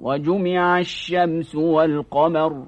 وجمع الشمس والقمر